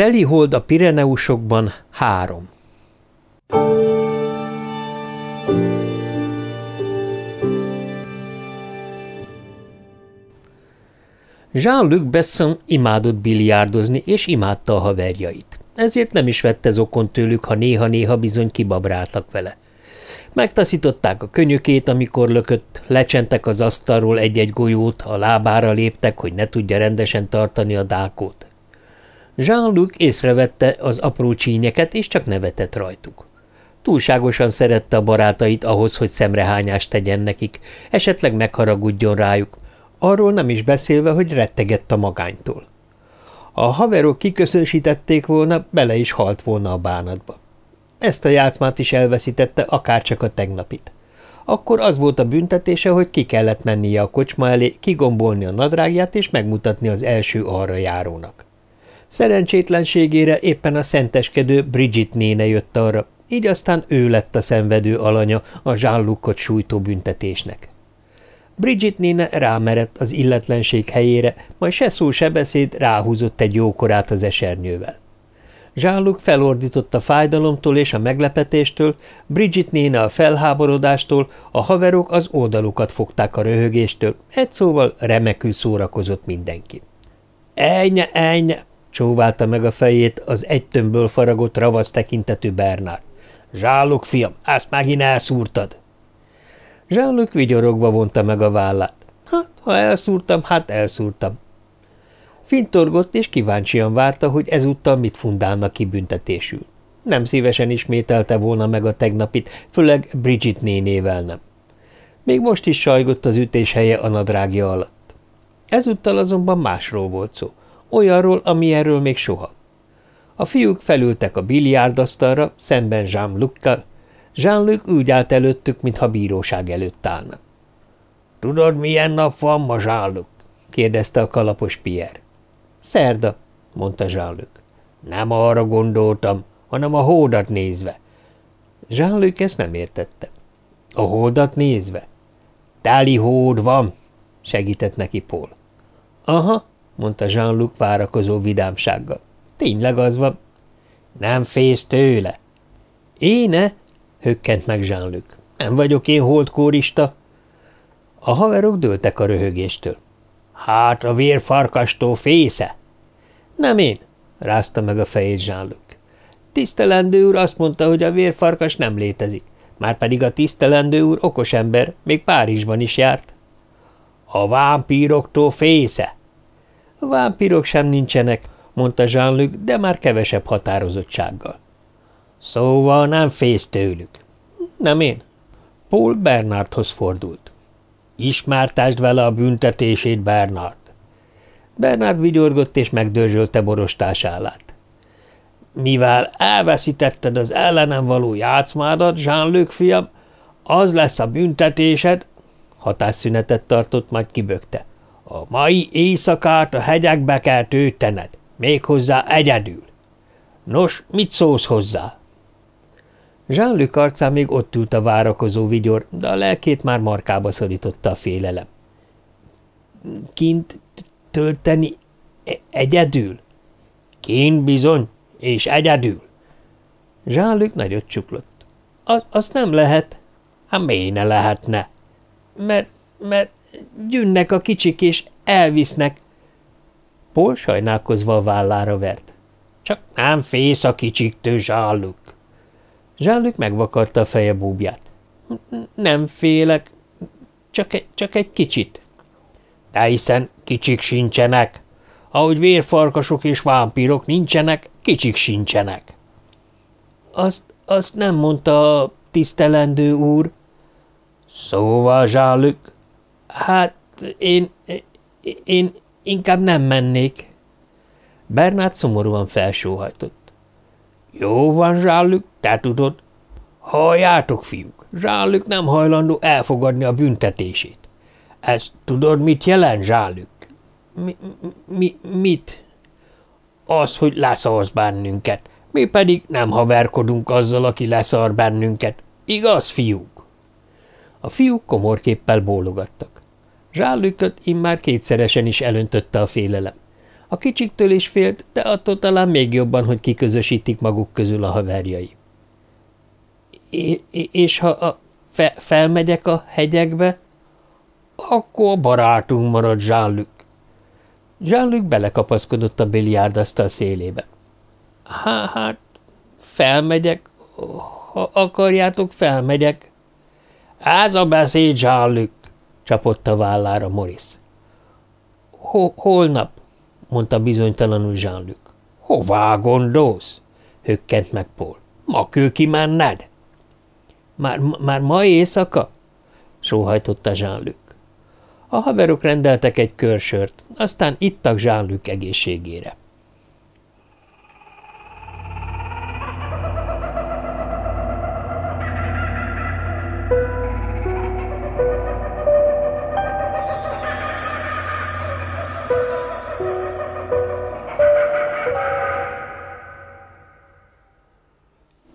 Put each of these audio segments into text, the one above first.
teli hold a Pireneusokban három. Jean-Luc Besson imádott biliárdozni, és imádta a haverjait. Ezért nem is vette zokon tőlük, ha néha-néha bizony kibabráltak vele. Megtaszították a könyökét, amikor lökött, lecsentek az asztalról egy-egy golyót, a lábára léptek, hogy ne tudja rendesen tartani a dákót. Jean-Luc észrevette az apró csínyeket, és csak nevetett rajtuk. Túlságosan szerette a barátait ahhoz, hogy szemrehányást tegyen nekik, esetleg megharagudjon rájuk, arról nem is beszélve, hogy rettegett a magánytól. A haverok kiköszönsítették volna, bele is halt volna a bánatba. Ezt a játszmát is elveszítette, akárcsak a tegnapit. Akkor az volt a büntetése, hogy ki kellett mennie a kocsma elé, kigombolni a nadrágját és megmutatni az első arra járónak. Szerencsétlenségére éppen a szenteskedő Bridget néne jött arra, így aztán ő lett a szenvedő alanya a jean sújtó büntetésnek. Bridget néne rámerett az illetlenség helyére, majd se szó se beszéd ráhúzott egy jókorát az esernyővel. jean felordított a fájdalomtól és a meglepetéstől, Bridget néne a felháborodástól, a haverok az oldalukat fogták a röhögéstől, egy szóval remekül szórakozott mindenki. – Ejnye, ejnye! – csóválta meg a fejét az egy tömbből faragott ravasz tekintetű Bernard. – Zsálok, fiam, ezt megint elszúrtad! Jean-Luc vigyorogva vonta meg a vállát. Hát, ha elszúrtam, hát elszúrtam. Fintorgott és kíváncsian várta, hogy ezúttal mit fundálnak ki büntetésül. Nem szívesen ismételte volna meg a tegnapit, főleg Bridget nénével nem. Még most is sajgott az ütés helye a nadrágja alatt. Ezúttal azonban másról volt szó, olyanról, ami erről még soha. A fiúk felültek a biliárdasztalra, szemben Jean-Luc-kal, Jean-Luc úgy állt előttük, mintha bíróság előtt állna. – Tudod, milyen nap van ma, Jean-Luc? – kérdezte a kalapos Pierre. – Szerda – mondta Jean-Luc. – Nem arra gondoltam, hanem a hódat nézve. Jean-Luc ezt nem értette. – A hódat nézve? – Teli hód van – segített neki Paul. – Aha – mondta Jean-Luc várakozó vidámsággal. – Tényleg az van. – Nem fész tőle. – Éne? hökkent meg Jean-Luc. Nem vagyok én holdkórista. A haverok dőltek a röhögéstől. Hát a vérfarkastól fésze? Nem én, rázta meg a fejét Jean-Luc. Tisztelendő úr azt mondta, hogy a vérfarkas nem létezik, már pedig a tisztelendő úr okos ember, még Párizsban is járt. A vámpíroktól fésze? A vámpírok sem nincsenek, mondta Jean-Luc, de már kevesebb határozottsággal. Szóval nem fész tőlük. Nem én. Paul Bernardhoz fordult. Ismártásd vele a büntetését, Bernard. Bernard vigyorgott és megdörzsölte borostásálát. Mivel elveszítetted az ellenem való játszmádat, Jean-Luc fiam, az lesz a büntetésed, hatásszünetet tartott, majd kibökte. A mai éjszakát a hegyekbe kell tőtened, méghozzá egyedül. Nos, mit szólsz hozzá? Jean-Luc arcán még ott ült a várakozó vigyor, de a lelkét már markába szorította a félelem. – Kint tölteni e egyedül? – Kint bizony, és egyedül. Jean-Luc nagyot csuklott. Az, – Azt nem lehet. – Hát miért ne lehetne? – Mert, mert gyűnnek a kicsik, és elvisznek. Paul sajnálkozva a vállára vert. – Csak nem fész a kicsiktől, Jean-Luc. Zsállük megvakarta a feje búbját. – Nem félek, csak egy, csak egy kicsit. – De hiszen kicsik sincsenek. Ahogy vérfarkasok és vámpírok nincsenek, kicsik sincsenek. – Azt, azt nem mondta a tisztelendő úr. – Szóval, Zsálük? – Hát, én, én inkább nem mennék. Bernát szomorúan felsóhajtott. Jó van, Zsállük, te tudod. Halljátok, fiúk, Zsállük nem hajlandó elfogadni a büntetését. Ez tudod, mit jelent, Zsállük? Mi, mi, mit? Az, hogy leszarsz bennünket. Mi pedig nem haverkodunk azzal, aki leszar bennünket. Igaz, fiúk? A fiúk komorképpel bólogattak. Zsállüköt immár kétszeresen is elöntötte a félelem. A kicsiktől is félt, de attól talán még jobban, hogy kiközösítik maguk közül a haverjai. – És ha a fe felmegyek a hegyekbe? – Akkor barátunk marad, Jean-Luc. Jean-Luc belekapaszkodott a biliárdasztal szélébe. – Hát, felmegyek, ha akarjátok, felmegyek. – Ez a beszéd, Jean-Luc! – csapott a vállára Morris. – Holnap – mondta bizonytalanul Jean-Luc. – Hová gondolsz? – hökkent meg Paul. – Ma kő kimenned? – Már, már ma éjszaka? – sóhajtotta Jean-Luc. A haverok rendeltek egy körsört, aztán ittak Jean-Luc egészségére.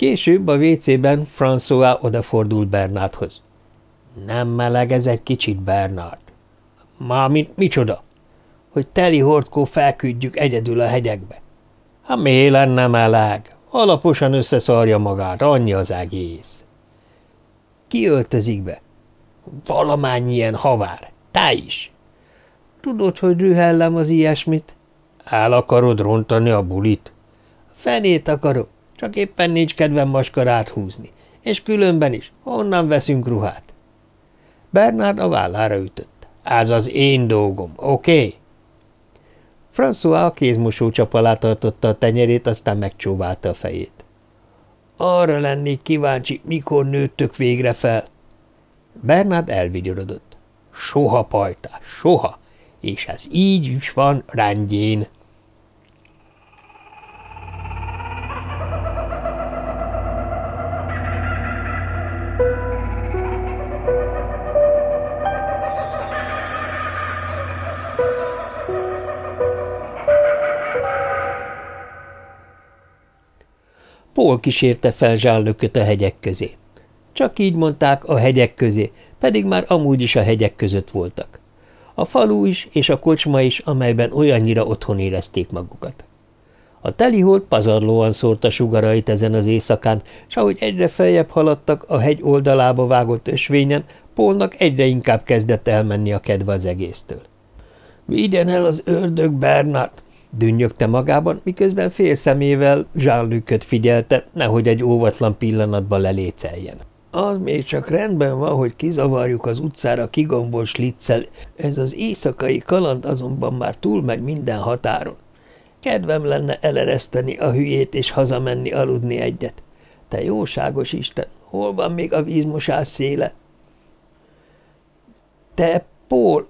Később a WC-ben François odafordult Bernáthoz. – Nem meleg ez egy kicsit, Bernard? – Mármint micsoda? – Hogy teli hordkó felküldjük egyedül a hegyekbe. – Hát mi lenne meleg? Alaposan összeszarja magát, annyi az egész. – Ki öltözik be? – Valamennyien havár. Te is. – Tudod, hogy rühellem az ilyesmit? – El akarod rontani a bulit? – Fenét akarom. Csak éppen nincs kedvem maskarát húzni. És különben is, honnan veszünk ruhát? Bernard a vállára ütött. Ez az én dolgom, oké? Okay? François a kézmosó csap alá tartotta a tenyerét, aztán megcsóválta a fejét. Arra lennék kíváncsi, mikor nőttök végre fel. Bernard elvigyorodott. Soha, pajtás, soha, és ez így is van rendjén. Paul kísérte fel zsállököt a hegyek közé. Csak így mondták a hegyek közé, pedig már amúgy is a hegyek között voltak. A falu is és a kocsma is, amelyben olyannyira otthon érezték magukat. A telihold pazarlóan szórta sugarait ezen az éjszakán, s ahogy egyre feljebb haladtak a hegy oldalába vágott ösvényen, Pólnak egyre inkább kezdett elmenni a kedve az egésztől. – Vigyen el az ördög, Bernard! Dünnyögte magában, miközben fél szemével jean figyelte, nehogy egy óvatlan pillanatban leléceljen. Az még csak rendben van, hogy kizavarjuk az utcára kigombolt liccel, ez az éjszakai kaland azonban már túlmegy minden határon. Kedvem lenne elereszteni a hülyét és hazamenni aludni egyet. Te jóságos Isten, hol van még a vízmosás széle? Te, Paul,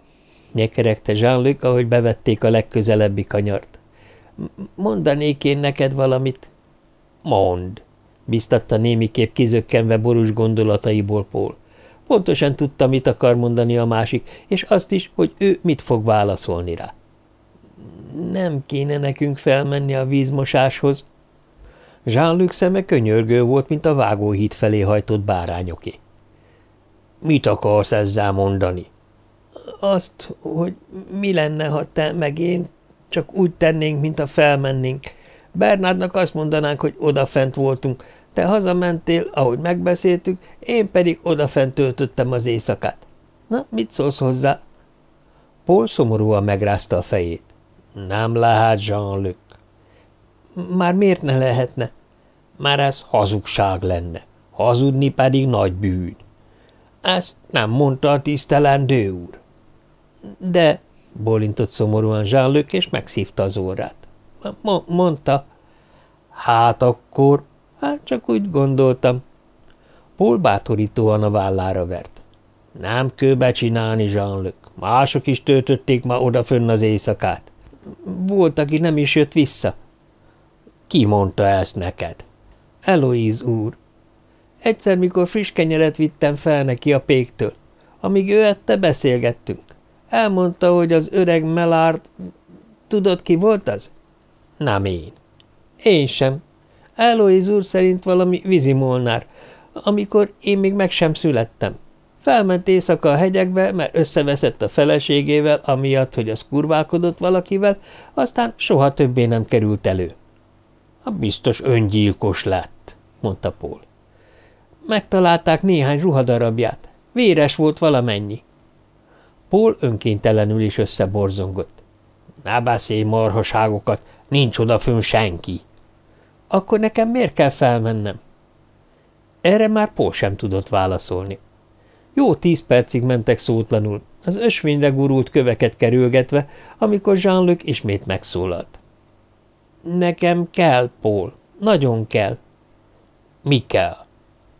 nyekeregte jean ahogy bevették a legközelebbi kanyart. – Mondanék én neked valamit? – Mond! – biztatta némiképp kizökkenve borús gondolataiból Paul. Pontosan tudta, mit akar mondani a másik, és azt is, hogy ő mit fog válaszolni rá. – Nem kéne nekünk felmenni a vízmosáshoz? Jean-Luc szeme könyörgő volt, mint a vágóhíd felé hajtott bárányoké. – Mit akarsz ezzel mondani? – azt, hogy mi lenne, ha te meg én csak úgy tennénk, mint a felmennénk. Bernádnak azt mondanánk, hogy odafent voltunk. Te hazamentél, ahogy megbeszéltük, én pedig odafent töltöttem az éjszakát. Na, mit szólsz hozzá? Paul szomorúan megrázta a fejét. Nem lehet, Jean-Luc. Már miért ne lehetne? Már ez hazugság lenne. Hazudni pedig nagy bűn. Ezt nem mondta a tisztelendő úr. De, bólintott szomorúan jean és megszívta az órát. – Mondta. – Hát akkor, hát csak úgy gondoltam. Paul bátorítóan a vállára vert. – Nem kőbe csinálni, jean Mások is töltötték ma odafönn az éjszakát. Volt, aki nem is jött vissza. – Ki mondta ezt neked? – Eloíz úr. Egyszer, mikor friss kenyeret vittem fel neki a péktől. Amíg ő ette, beszélgettünk. Elmondta, hogy az öreg Melard... Tudod, ki volt az? Nem én. Én sem. Eloise úr szerint valami vízimolnár, amikor én még meg sem születtem. Felment éjszaka a hegyekbe, mert összeveszett a feleségével, amiatt, hogy az kurválkodott valakivel, aztán soha többé nem került elő. – Biztos öngyilkos lett, mondta Paul. Megtalálták néhány ruhadarabját. Véres volt valamennyi. Paul önkéntelenül is összeborzongott. Ne beszélj marhaságokat, nincs odafön senki. Akkor nekem miért kell felmennem? Erre már Paul sem tudott válaszolni. Jó tíz percig mentek szótlanul, az ösvényre gurult köveket kerülgetve, amikor Jean-Luc ismét megszólalt. Nekem kell, Paul, nagyon kell. Mi kell?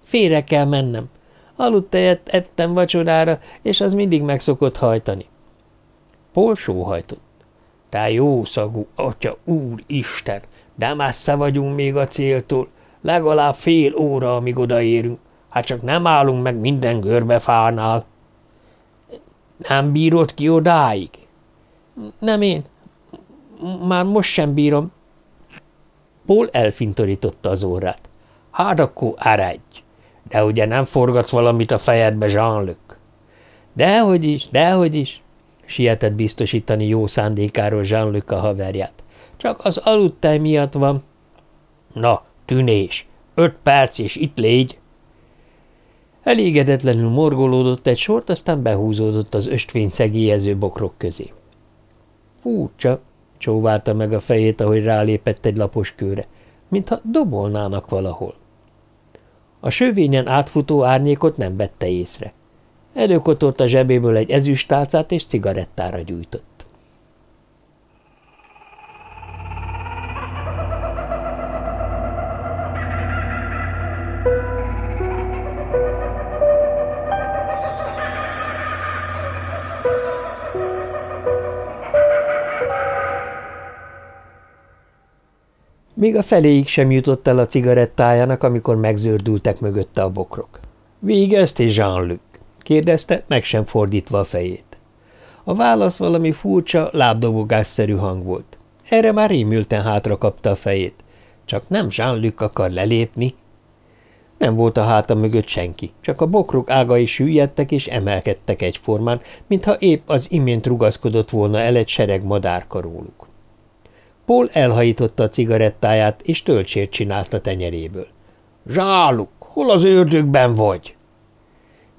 Félre kell mennem. Aludt tejet ettem vacsorára, és az mindig meg szokott hajtani. Paul sóhajtott. Te jó szagú, atya, úr, Isten, de messze vagyunk még a céltól. Legalább fél óra, amíg odaérünk. Hát csak nem állunk meg minden görbefánál. Nem bírod ki odáig? Nem én. Már most sem bírom. Paul elfintorította az órát. Hát akkor eredj! De ugye nem forgatsz valamit a fejedbe, Jean-Luc? Dehogy is, dehogy is, sietett biztosítani jó szándékáról Jean-Luc a haverját. Csak az aludtáj miatt van. Na, tűnés, öt perc, és itt légy! Elégedetlenül morgolódott egy sort, aztán behúzódott az östvény szegélyező bokrok közé. Furcsa, csóválta meg a fejét, ahogy rálépett egy lapos kőre, mintha dobolnának valahol. A sövényen átfutó árnyékot nem vette észre. Előkotolt a zsebéből egy ezüstálcát és cigarettára gyújtott. Még a feléig sem jutott el a cigarettájának, amikor megzördültek mögötte a bokrok. – Végeztél, Jean-Luc? – kérdezte, meg sem fordítva a fejét. A válasz valami furcsa, lábdobogásszerű hang volt. Erre már rémülten hátra kapta a fejét. Csak nem Jean-Luc akar lelépni? Nem volt a háta mögött senki, csak a bokrok ágai süllyedtek és emelkedtek egyformán, mintha épp az imént rugaszkodott volna el egy sereg madárka róluk. Paul elhajította a cigarettáját, és töltsért csinált a tenyeréből. – Zsáluk, hol az ördögben vagy?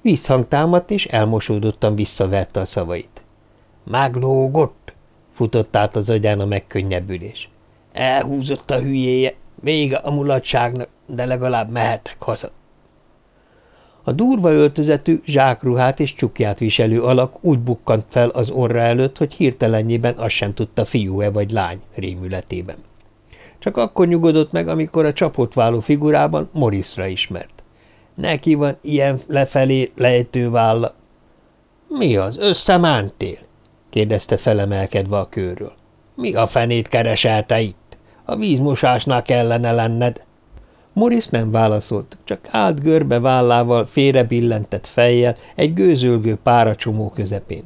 Vízhang támadt, és elmosódottan visszaverte a szavait. – Meglógott! – futott át az agyán a megkönnyebbülés. – Elhúzott a hülyéje, vége a mulatságnak, de legalább mehetek haza. A durva öltözetű, zsákruhát és csukját viselő alak úgy bukkant fel az orra előtt, hogy hirtelenjében azt sem tudta fiú-e vagy lány rémületében. Csak akkor nyugodott meg, amikor a csapott váló figurában Morrisra ismert. Neki van ilyen lefelé lejtő válla. – Mi az, összemántél? – kérdezte felemelkedve a körről. – Mi a fenét kereselte itt? A vízmosásnál kellene lenned. Morris nem válaszolt, csak állt görbe vállával, félre billentett fejjel egy gőzölgő páracsomó közepén.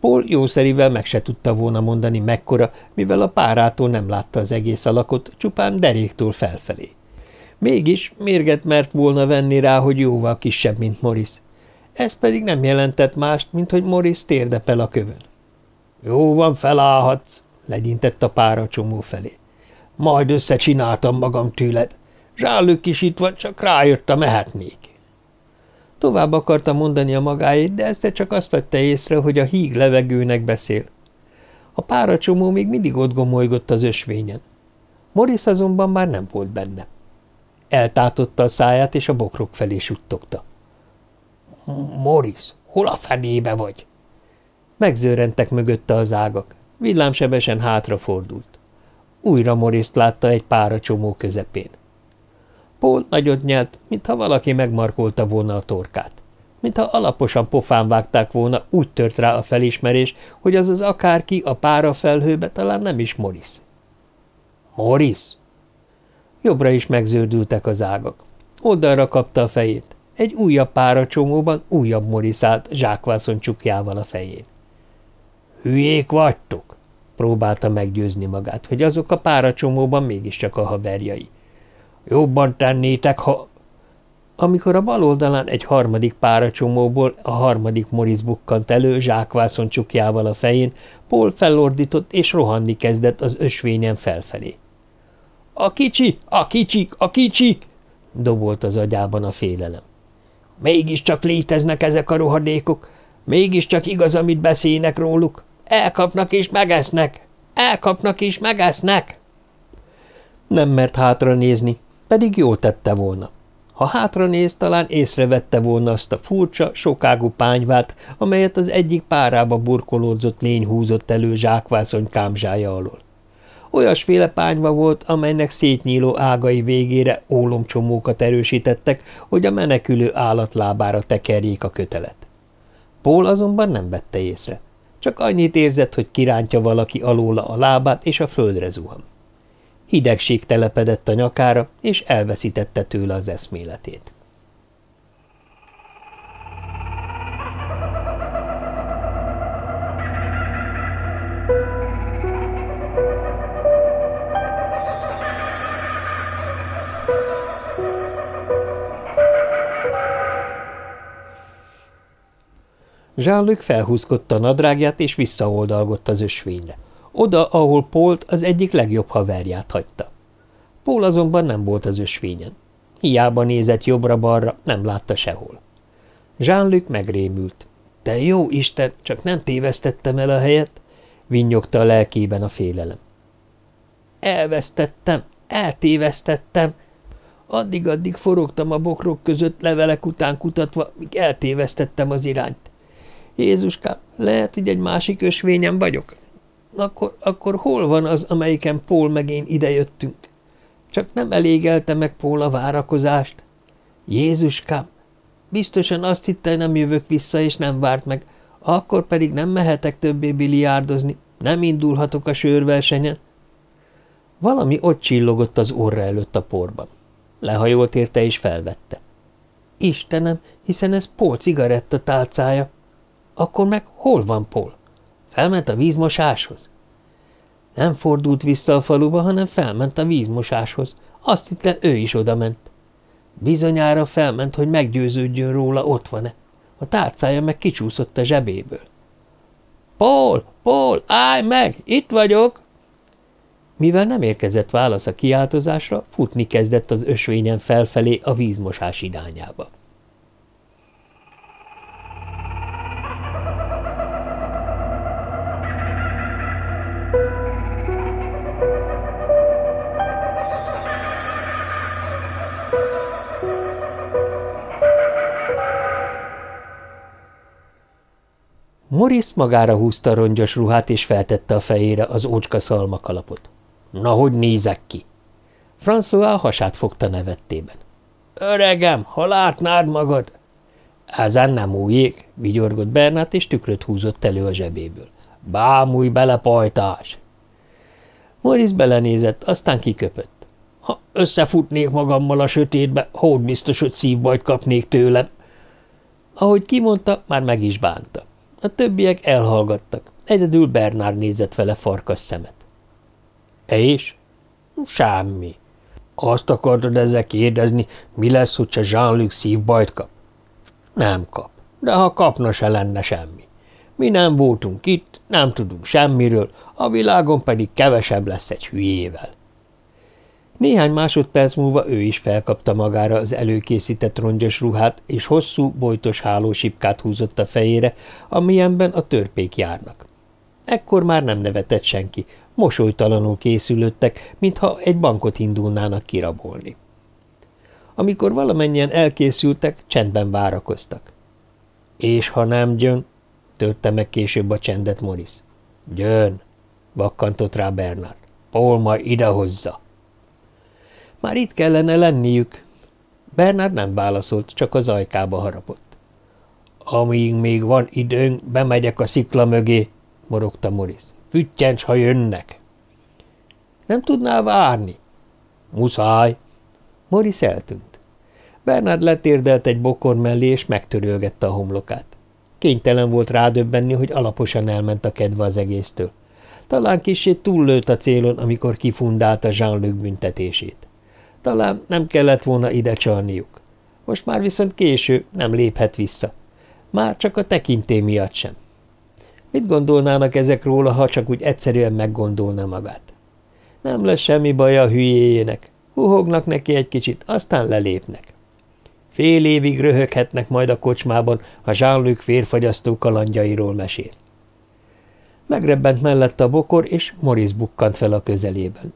Paul jószerivel meg se tudta volna mondani mekkora, mivel a párától nem látta az egész alakot, csupán deréktől felfelé. Mégis mérget mert volna venni rá, hogy jóval kisebb, mint Morris. Ez pedig nem jelentett mást, mint hogy Morris térdepel a kövön. – Jó van, felállhatsz, legyintett a pára csomó felé. – Majd összecsináltam magam tőled. Zsálük is itt van, csak rájöttem, mehetnék. Tovább akarta mondani a magáét, de ezt csak azt vette észre, hogy a híg levegőnek beszél. A páracsomó még mindig ott gomolygott az ösvényen. Morris azonban már nem volt benne. Eltátotta a száját, és a bokrok felé suttogta. – Morris, hol a fenébe vagy? Megzőrentek mögötte az ágak. Villámsebesen hátrafordult. Újra Moriszt látta egy páracsomó közepén. Paul nagyot nyelt, mintha valaki megmarkolta volna a torkát. Mintha alaposan pofán vágták volna, úgy tört rá a felismerés, hogy az az akárki a pára felhőbe talán nem is Morris. Morris? Jobbra is megzördültek az ágak. Oldalra kapta a fejét. Egy újabb pára csomóban újabb Morris állt zsákvászon csukjával a fején. – Hülyék vagytok? – próbálta meggyőzni magát, hogy azok a pára csomóban mégiscsak a haverjai. – Jobban tennétek, ha... Amikor a bal oldalán egy harmadik páracsomóból a harmadik Morris bukkant elő zsákvászon csukjával a fején, Paul fellordított és rohanni kezdett az ösvényen felfelé. – A kicsi, a kicsik, a kicsik! – dobolt az agyában a félelem. – Mégiscsak léteznek ezek a rohadékok, mégiscsak igaz, amit beszélnek róluk. Elkapnak és megesznek, elkapnak és megesznek! Nem mert hátra nézni, pedig jól tette volna. – ha hátra néz, talán észrevette volna azt a furcsa, sokágú pányvát, amelyet az egyik párába burkolódzott lény húzott elő zsákvászony kámzsája alól. Olyasféle pányva volt, amelynek szétnyíló ágai végére ólomcsomókat erősítettek, hogy a menekülő állat lábára tekerjék a kötelet. Pól azonban nem vette észre. Csak annyit érzett, hogy kirántja valaki alóla a lábát, és a földre zuhan. Hidegség telepedett a nyakára, és elveszítette tőle az eszméletét. Jean-Luc felhúzkodta a nadrágját, és visszaoldalgott az ösvényre oda, ahol Pólt az egyik legjobb haverját hagyta. Pól azonban nem volt az ösvényen. Hiába nézett jobbra-balra, nem látta sehol. Jean-Luc megrémült. – Te jó Isten, csak nem tévesztettem el a helyet? – vinnyogta a lelkében a félelem. – Elvesztettem, eltévesztettem. Addig-addig forogtam a bokrok között levelek után kutatva, míg eltévesztettem az irányt. Jézuskám, lehet, hogy egy másik ösvényen vagyok? Akkor, akkor hol van az, amelyiken Pól meg én idejöttünk? Csak nem elégelte meg Pól a várakozást. Jézuskám, biztosan azt hitte, nem jövök vissza, és nem várt meg, akkor pedig nem mehetek többé biliárdozni, nem indulhatok a sörversenyen. Valami ott csillogott az orra előtt a porban. Lehajolt érte és felvette. Istenem, hiszen ez Pól cigaretta tálcája. Akkor meg hol van Pól? Felment a vízmosáshoz? Nem fordult vissza a faluba, hanem felment a vízmosáshoz. Azt hitte, ő is odament. Bizonyára felment, hogy meggyőződjön róla, ott van-e. A tárcája meg kicsúszott a zsebéből. – Paul! Paul! Állj meg! Itt vagyok! Mivel nem érkezett válasz a kiáltozásra, futni kezdett az ösvényen felfelé a vízmosás irányába. Morris magára húzta rongyos ruhát, és feltette a fejére az ócska szalmakalapot. – Na, hogy nézek ki? François hasát fogta nevettében. – Öregem, ha látnád magad! – Ezen nem újjék, vigyorgott Bernát, és tükröt húzott elő a zsebéből. – Bámúj bele, pajtás! Morris belenézett, aztán kiköpött. – Ha összefutnék magammal a sötétbe, hód biztos, hogy szívbajt kapnék tőlem. Ahogy kimondta, már meg is bánta. A többiek elhallgattak. Egyedül Bernár nézett vele farkas szemet. – is? – Semmi. Azt akartad ezzel kérdezni, mi lesz, hogyha Jean-Luc szívbajt kap? – Nem kap. De ha kapna, se lenne semmi. Mi nem voltunk itt, nem tudunk semmiről, a világon pedig kevesebb lesz egy hülyével. Néhány másodperc múlva ő is felkapta magára az előkészített rongyos ruhát, és hosszú, bojtos hálósipkát húzott a fejére, amilyenben a törpék járnak. Ekkor már nem nevetett senki, mosolytalanul készülődtek, mintha egy bankot indulnának kirabolni. Amikor valamennyien elkészültek, csendben várakoztak. – És ha nem gyön? – törte meg később a csendet Morris. – Gyön! – vakkantott rá Bernard. – Paul majd idehozza! Már itt kellene lenniük. Bernard nem válaszolt, csak az ajkába harapott. Amíg még van időnk, bemegyek a szikla mögé, morogta Morris. Füttyents, ha jönnek. Nem tudnál várni? Muszáj. Morris eltűnt. Bernard letérdelt egy bokor mellé, és megtörölgette a homlokát. Kénytelen volt rádöbbenni, hogy alaposan elment a kedve az egésztől. Talán kicsit túllőtt a célon, amikor kifundálta Jean-Luc büntetését. Talán nem kellett volna ide csalniuk. Most már viszont késő, nem léphet vissza. Már csak a tekinté miatt sem. Mit gondolnának ezek róla, ha csak úgy egyszerűen meggondolna magát? Nem lesz semmi baj a hülyéjének. Huhognak neki egy kicsit, aztán lelépnek. Fél évig röhöghetnek majd a kocsmában, ha Jean-Luc férfagyasztó kalandjairól mesél. Megrebbent mellette a bokor, és Morris bukkant fel a közelében.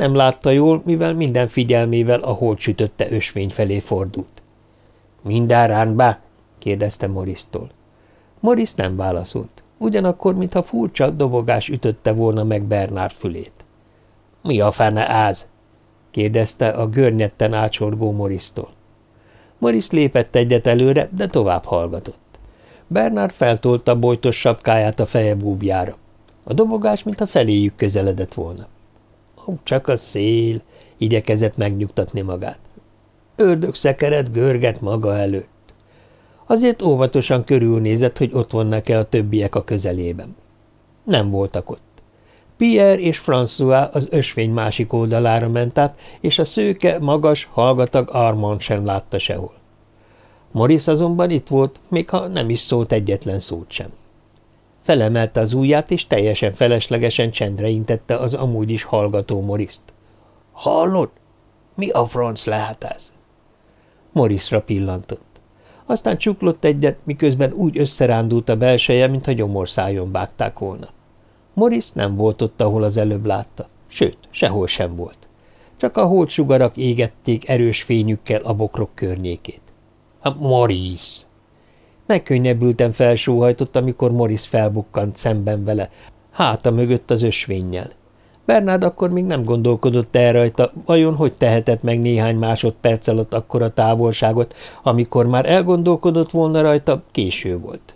Nem látta jól, mivel minden figyelmével a hold sütötte ösvény felé fordult. – Minden rendben? – kérdezte Morris-tól. Morris nem válaszolt, ugyanakkor, mintha furcsa dobogás ütötte volna meg Bernard fülét. – Mi a fene áz? – kérdezte a görnyetten ácsorgó Morris-tól. Morris lépett egyet előre, de tovább hallgatott. Bernard feltolta bojtos sapkáját a feje búbjára. A dobogás, mintha feléjük közeledett volna. Csak a szél, igyekezett megnyugtatni magát. Ördög szekeret görget maga előtt. Azért óvatosan körülnézett, hogy ott vannak-e a többiek a közelében. Nem voltak ott. Pierre és François az ösvény másik oldalára ment át, és a szőke, magas, hallgatag Armand sem látta sehol. Morris azonban itt volt, még ha nem is szólt egyetlen szót sem. Felemelte az ujját, és teljesen feleslegesen csendre intette az amúgy is hallgató Moriszt. – Hallod? Mi a franc lehet ez? Morrisra pillantott. Aztán csuklott egyet, miközben úgy összerándult a belseje, mintha gyomorszájon vágták volna. Morris nem volt ott, ahol az előbb látta, sőt, sehol sem volt. Csak a holdsugarak égették erős fényükkel a bokrok környékét. – Morris! Megkönnyebbülten felsóhajtott, amikor Morris felbukkant szemben vele, háta mögött az ösvénnyel. Bernard akkor még nem gondolkodott el rajta, vajon hogy tehetett meg néhány másodperc alatt akkora távolságot, amikor már elgondolkodott volna rajta, késő volt.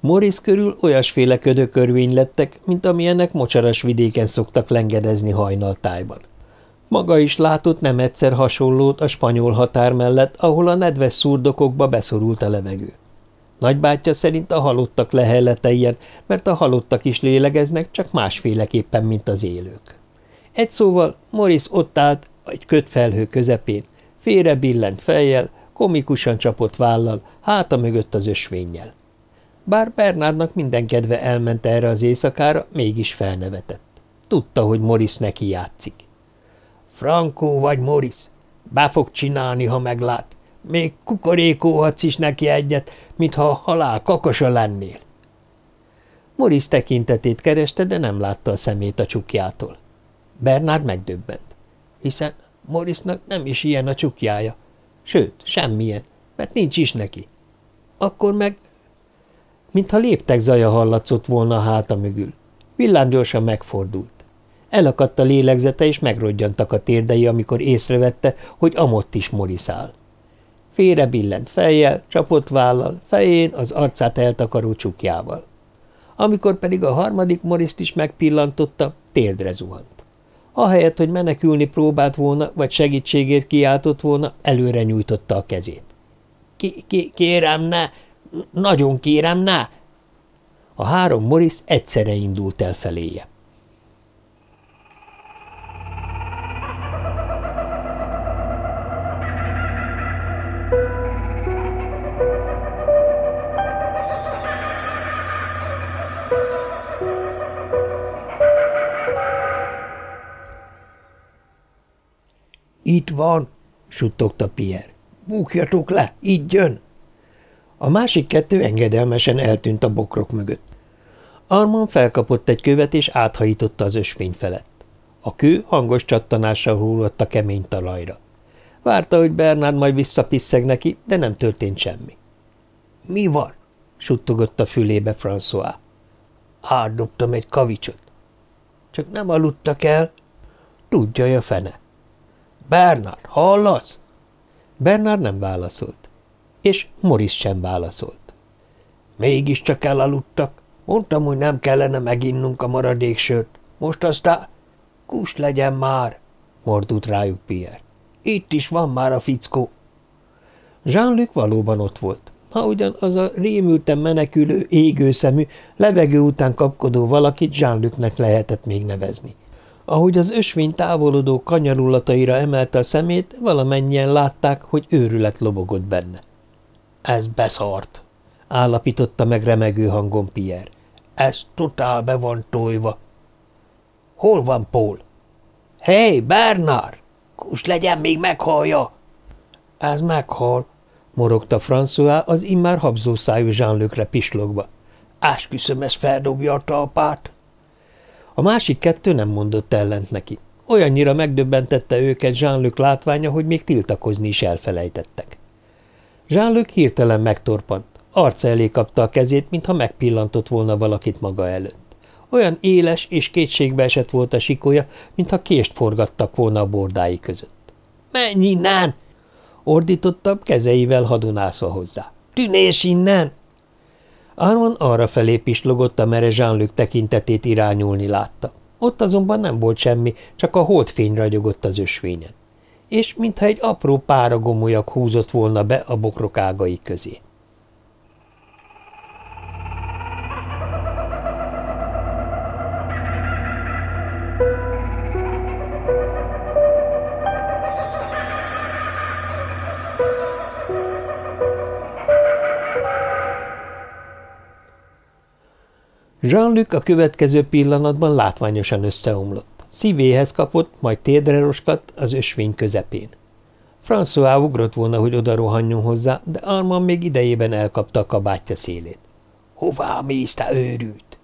Morris körül olyasféle ködökörvény lettek, mint amilyenek mocsaras vidéken szoktak lengedezni hajnaltájban. Maga is látott nem egyszer hasonlót a spanyol határ mellett, ahol a nedves szurdokokba beszorult a levegő. Nagybátyja szerint a halottak lehellete mert a halottak is lélegeznek, csak másféleképpen, mint az élők. Egy szóval Morris ott állt egy kötfelhő közepén, félre billent fejjel, komikusan csapott vállal, háta mögött az ösvénnyel. Bár Bernardnak minden kedve elment erre az éjszakára, mégis felnevetett. Tudta, hogy Morris neki játszik. – Frankó vagy Morris? Be fog csinálni, ha meglát. Még kukorékóhatsz is neki egyet, mintha a halál kakasa lennél. Morris tekintetét kereste, de nem látta a szemét a csukjától. Bernard megdöbbent, hiszen Morrisnak nem is ilyen a csukjája. Sőt, semmilyen, mert nincs is neki. Akkor meg... Mintha léptek zaja hallatszott volna a háta mögül. Villámgyorsan megfordult. Elakadt a lélegzete, és megrodjantak a térdei, amikor észrevette, hogy amott is Morris áll. Félre billent fejjel, csapott vállal, fején az arcát eltakaró csukjával. Amikor pedig a harmadik Moriszt is megpillantotta, térdre zuhant. Ahelyett, hogy menekülni próbált volna, vagy segítségért kiáltott volna, előre nyújtotta a kezét. Ki, ki, kérem, ne! Nagyon kérem, ne! A három Morisz egyszerre indult el feléje. Itt van, suttogta Pierre. Búkjatok le, így jön! A másik kettő engedelmesen eltűnt a bokrok mögött. Arman felkapott egy követ, és áthajította az ösvény felett. A kő hangos csattanással hullott a kemény talajra. Várta, hogy Bernard majd visszapisszeg neki, de nem történt semmi. – Mi van? – suttogott a fülébe François. – Átdobtam egy kavicsot. – Csak nem aludtak el? – Tudja a fene. Bernard, hallasz? Bernard nem válaszolt. És Morris sem válaszolt. Mégiscsak elaludtak. Mondtam, hogy nem kellene meginnunk a maradék sört. Most aztán... Kust legyen már, mordult rájuk Pierre. Itt is van már a fickó. Jean-Luc valóban ott volt. Ha ugyan az a rémülten menekülő, égőszemű, levegő után kapkodó valakit Jean-Lucnek lehetett még nevezni. Ahogy az ösvény távolodó kanyarulataira emelte a szemét, valamennyien látták, hogy őrület lobogott benne. – Ez beszart! – állapította meg remegő hangon Pierre. – Ez totál be van tojva. – Hol van Paul? – Hé, Bernard! Kus legyen, még meghallja! – Ez meghal – morogta François az immár habzószájú Jean-Lucre pislogva. – Ásküszöm, ez feldobja a talpát! – a másik kettő nem mondott ellent neki. Olyannyira megdöbbentette őket Jean-Luc látványa, hogy még tiltakozni is elfelejtettek. Jean-Luc hirtelen megtorpant, arca elé kapta a kezét, mintha megpillantott volna valakit maga előtt. Olyan éles és kétségbe esett volt a sikója, mintha kést forgattak volna a bordái között. – Menj innen! – ordította, kezeivel hadonászva hozzá. – Tűnés innen! Armon arra felé pislogott, amere Jean-Luc tekintetét irányulni látta. Ott azonban nem volt semmi, csak a holdfény ragyogott az ösvényen. És mintha egy apró páragomolyak húzott volna be a bokrok ágai közé. Jean-Luc a következő pillanatban látványosan összeomlott. Szívéhez kapott, majd térdre roskadt az ösvény közepén. François ugrott volna, hogy oda hozzá, de Arman még idejében elkapta a kabátja szélét. – Hová mész, te őrült?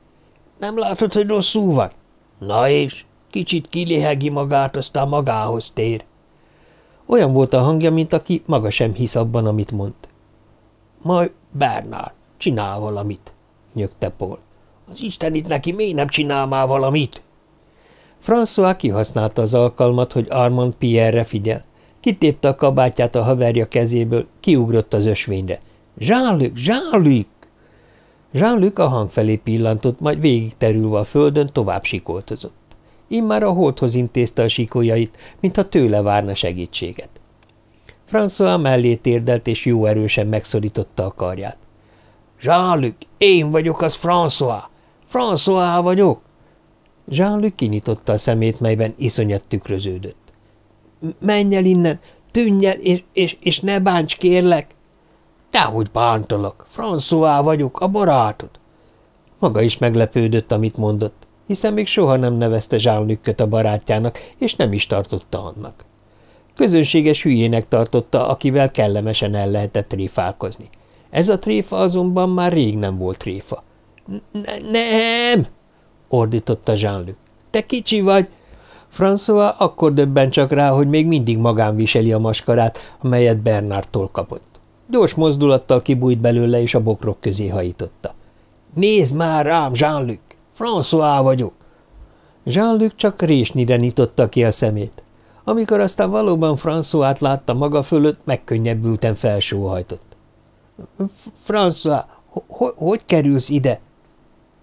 Nem látod, hogy rosszul vagy? Na és? Kicsit kiléhegi magát, aztán magához tér. Olyan volt a hangja, mint aki maga sem hisz abban, amit mond. – Majd Bernard, csinál valamit – nyögte Paul. Az Isten itt neki miért nem csinál már valamit? François kihasználta az alkalmat, hogy Armand Pierre-re figyel. Kitépte a kabátját a haverja kezéből, kiugrott az ösvényre. Jean-Luc! Jean-Luc! A hang felé pillantott, majd végig terülve a földön tovább sikoltozott. Immár a holdhoz intézte a sikójait, mintha tőle várna segítséget. François mellé térdelt, és jó erősen megszorította a karját. – Jean-Luc, én vagyok az François! François vagyok! Jean-Luc kinyitotta a szemét, melyben iszonyat tükröződött. – Menj el innen, tűnj el, és, és, és ne bánts, kérlek! – Dehogy bántalak, François vagyok, a barátod! Maga is meglepődött, amit mondott, hiszen még soha nem nevezte jean a barátjának, és nem is tartotta annak. Közönséges hülyének tartotta, akivel kellemesen el lehetett tréfálkozni. Ez a tréfa azonban már rég nem volt tréfa. – Nem! – ordította Jean-Luc. – Te kicsi vagy! François akkor döbben csak rá, hogy még mindig magán viseli a maskarát, amelyet Bernardtól kapott. Gyors mozdulattal kibújt belőle, és a bokrok közé hajította. – Nézd már rám, Jean-Luc! François vagyok! Jean-Luc csak résnyire nyitotta ki a szemét. Amikor aztán valóban François-t látta maga fölött, megkönnyebbülten felsóhajtott. – François, hogy kerülsz ide?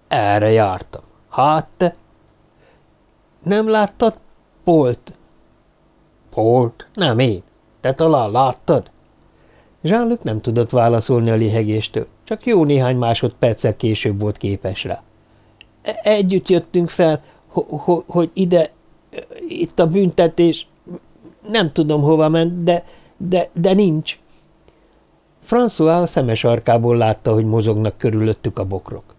Erre jártam. Hát te? Nem láttad Polt? Polt? Nem én. Te talán láttad? jean nem tudott válaszolni a lihegéstől, csak jó néhány másodperccel később volt képes rá. Együtt jöttünk fel, hogy ide, itt a büntetés, nem tudom hova ment, de, de, de nincs. François a szemes arkából látta, hogy mozognak körülöttük a bokrok.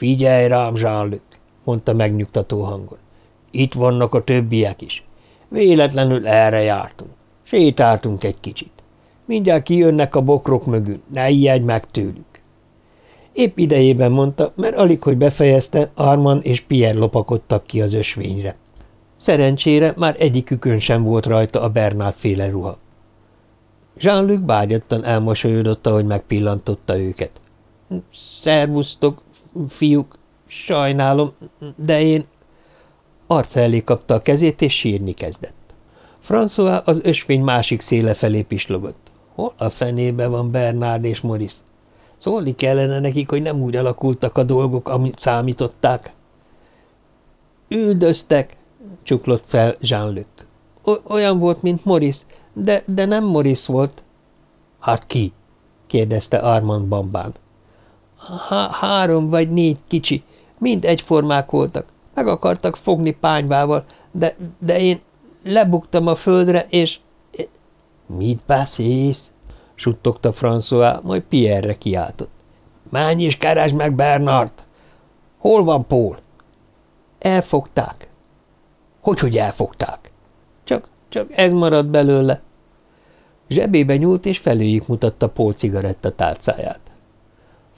Figyelj rám, jean mondta megnyugtató hangon. Itt vannak a többiek is. Véletlenül erre jártunk. Sétáltunk egy kicsit. Mindjárt kijönnek a bokrok mögül, ne ijedj meg tőlük. Épp idejében mondta, mert alig, hogy befejezte, Arman és Pierre lopakodtak ki az ösvényre. Szerencsére már egyikükön sem volt rajta a Bernát féle ruha. Jean-Luc bágyattan elmosolyodott, ahogy megpillantotta őket. – Szervusztok, fiúk, sajnálom, de én... Arca elé kapta a kezét, és sírni kezdett. François az ösvény másik széle felé pislogott. Hol a fenébe van Bernard és Morris? Szólni kellene nekik, hogy nem úgy alakultak a dolgok, amit számították. Üldöztek, csuklott fel Jean-Luc. Olyan volt, mint Morris, de, de nem Morris volt. Hát ki? kérdezte Armand bambán. Há három vagy négy kicsi, mind egyformák voltak. Meg akartak fogni pányvával, de, de én lebuktam a földre, és... – Mit beszélsz? – suttogta François, majd Pierre-re kiáltott. – Menj és keresd meg Bernard! Hol van Paul? – Elfogták. – Hogy, hogy elfogták? – Csak, csak ez maradt belőle. Zsebébe nyúlt, és felőjük mutatta Paul cigaretta tálcáját.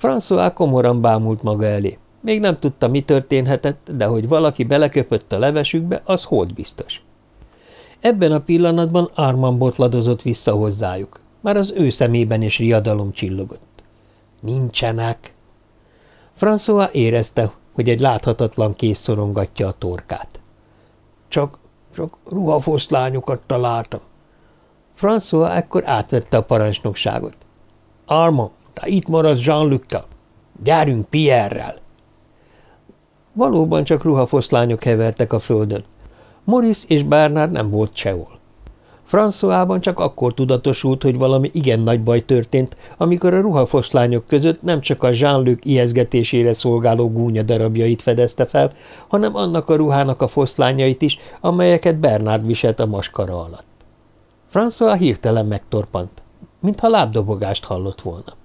François komoran bámult maga elé. Még nem tudta, mi történhetett, de hogy valaki beleköpött a levesükbe, az holt biztos. Ebben a pillanatban Arman botladozott vissza hozzájuk. Már az ő szemében is riadalom csillogott. Nincsenek. François érezte, hogy egy láthatatlan kész szorongatja a torkát. Csak, csak ruhafoszlányokat találtam. François ekkor átvette a parancsnokságot. Armand, te itt maradsz Jean-Luc-kel. Gyerünk Pierre-rel. Valóban csak ruhafoszlányok hevertek a földön. Morris és Bernard nem volt sehol. Françoisban csak akkor tudatosult, hogy valami igen nagy baj történt, amikor a ruhafoszlányok között nem csak a Jean-Luc ijeszgetésére szolgáló gúnya darabjait fedezte fel, hanem annak a ruhának a foszlányait is, amelyeket Bernard viselt a maskara alatt. François hirtelen megtorpant, mintha lábdobogást hallott volna.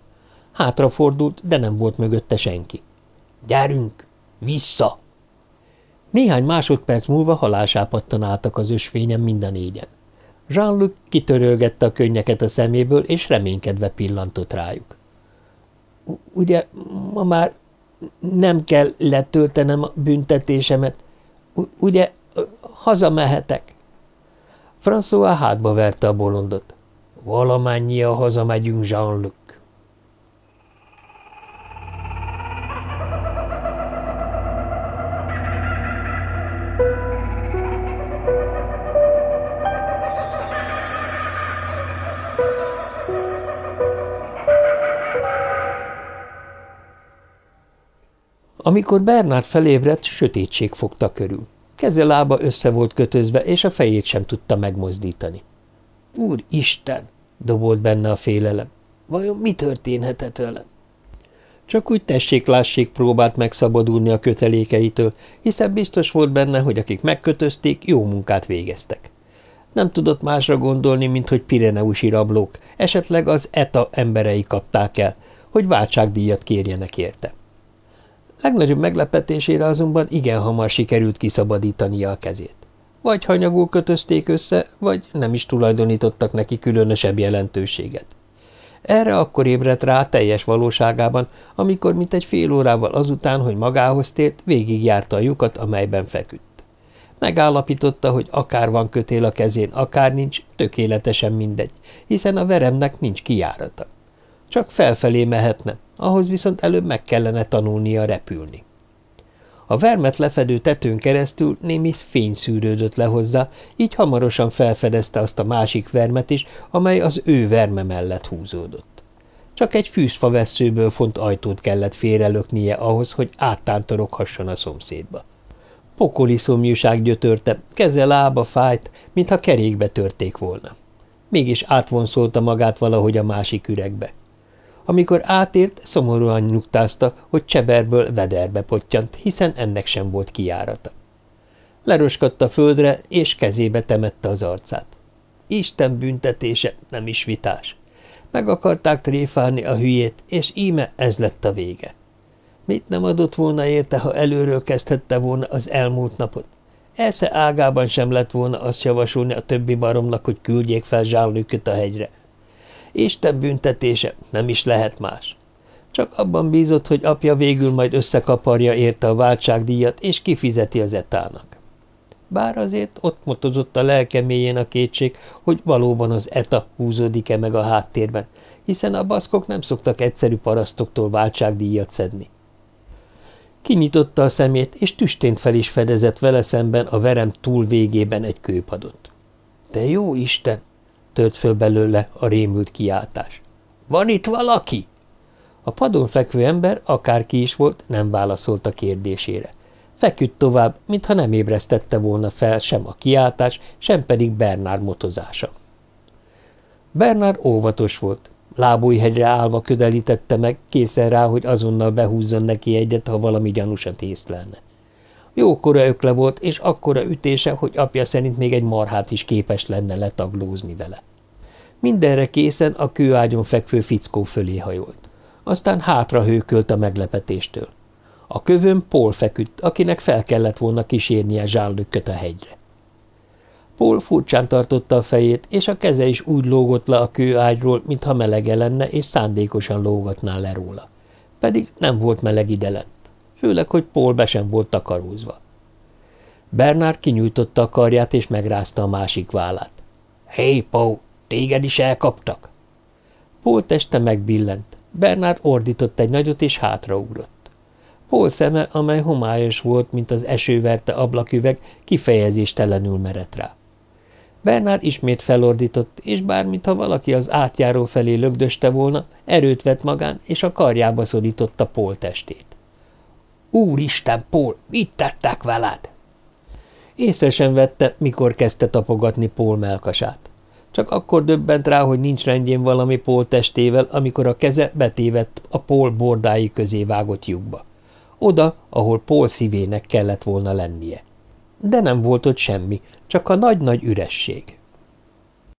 Hátrafordult, de nem volt mögötte senki. – Gyerünk! Vissza! Néhány másodperc múlva halálsápadtan álltak az ösvényen mind a négyen. Jean-Luc kitörölgette a könnyeket a szeméből, és reménykedve pillantott rájuk. – Ugye ma már nem kell letöltenem a büntetésemet. Ugye hazamehetek? François hátba verte a bolondot. – Valamennyien hazamegyünk, Jean-Luc. Amikor Bernard felébredt, sötétség fogta körül. Keze lába össze volt kötözve, és a fejét sem tudta megmozdítani. Úristen! dobolt benne a félelem. Vajon mi történhetett vele? Csak úgy tessék-lássék próbált megszabadulni a kötelékeitől, hiszen biztos volt benne, hogy akik megkötözték, jó munkát végeztek. Nem tudott másra gondolni, mint hogy pireneusi rablók, esetleg az ETA emberei kapták el, hogy váltságdíjat kérjenek érte. Legnagyobb meglepetésére azonban igen hamar sikerült kiszabadítania a kezét. Vagy hanyagul kötözték össze, vagy nem is tulajdonítottak neki különösebb jelentőséget. Erre akkor ébredt rá teljes valóságában, amikor mint egy fél órával azután, hogy magához tért, végigjárta a lyukat, amelyben feküdt. Megállapította, hogy akár van kötél a kezén, akár nincs, tökéletesen mindegy, hiszen a veremnek nincs kijárata. Csak felfelé mehetne, ahhoz viszont előbb meg kellene tanulnia repülni. A vermet lefedő tetőn keresztül némi fény szűrődött le hozzá, így hamarosan felfedezte azt a másik vermet is, amely az ő verme mellett húzódott. Csak egy fűzfa veszőből font ajtót kellett félrelöknie ahhoz, hogy áttántoroghasson a szomszédba. Pokoli szomjúság gyötörte, keze lába fájt, mintha kerékbe törték volna. Mégis átvonszolta magát valahogy a másik üregbe. Amikor átért, szomorúan nyugtázta, hogy cseberből vederbe pottyant, hiszen ennek sem volt kijárata. Leroskadt a földre, és kezébe temette az arcát. Isten büntetése, nem is vitás. Meg akarták tréfálni a hülyét, és íme ez lett a vége. Mit nem adott volna érte, ha előről kezdhette volna az elmúlt napot? Esze ágában sem lett volna azt javasolni a többi baromnak, hogy küldjék fel jean a hegyre. Isten büntetése, nem is lehet más. Csak abban bízott, hogy apja végül majd összekaparja érte a váltságdíjat, és kifizeti az etának. Bár azért ott motozott a lelke mélyén a kétség, hogy valóban az ETA húzódik-e meg a háttérben, hiszen a baszkok nem szoktak egyszerű parasztoktól váltságdíjat szedni. Kinyitotta a szemét, és tüstént fel is fedezett vele szemben a verem túl végében egy kőpadot. – De jó Isten! Tört föl belőle a rémült kiáltás. – Van itt valaki? A padon fekvő ember, akárki is volt, nem válaszolt a kérdésére. Feküdt tovább, mintha nem ébresztette volna fel sem a kiáltás, sem pedig Bernár motozása. Bernár óvatos volt. Lábújhegyre állva közelítette meg, készen rá, hogy azonnal behúzzon neki egyet, ha valami gyanúsat észlelne. Jókora ökle volt, és akkora ütése, hogy apja szerint még egy marhát is képes lenne letaglózni vele. Mindenre készen a kőágyon fekvő fickó fölé hajolt. Aztán hátra hőkölt a meglepetéstől. A kövön Paul feküdt, akinek fel kellett volna kísérnie jean a hegyre. Paul furcsán tartotta a fejét, és a keze is úgy lógott le a kőágyról, mintha melege lenne, és szándékosan lógatná le róla. Pedig nem volt meleg lent, főleg, hogy Paul be sem volt takarózva. Bernard kinyújtotta a karját, és megrázta a másik vállát. – Hé, Paul, téged is elkaptak? Paul teste megbillent. Bernard ordított egy nagyot, és hátraugrott. Paul szeme, amely homályos volt, mint az esőverte ablaküveg, kifejezéstelenül merett rá. Bernard ismét felordított, és bár mintha valaki az átjáró felé lögdöste volna, erőt vett magán, és a karjába szorította Paul testét. – Úristen, Paul, mit tettek veled? Észre sem vette, mikor kezdte tapogatni Paul melkasát. Csak akkor döbbent rá, hogy nincs rendjén valami Paul testével, amikor a keze betévett a Paul bordái közé vágott lyukba. Oda, ahol Paul szívének kellett volna lennie. De nem volt ott semmi, csak a nagy-nagy üresség.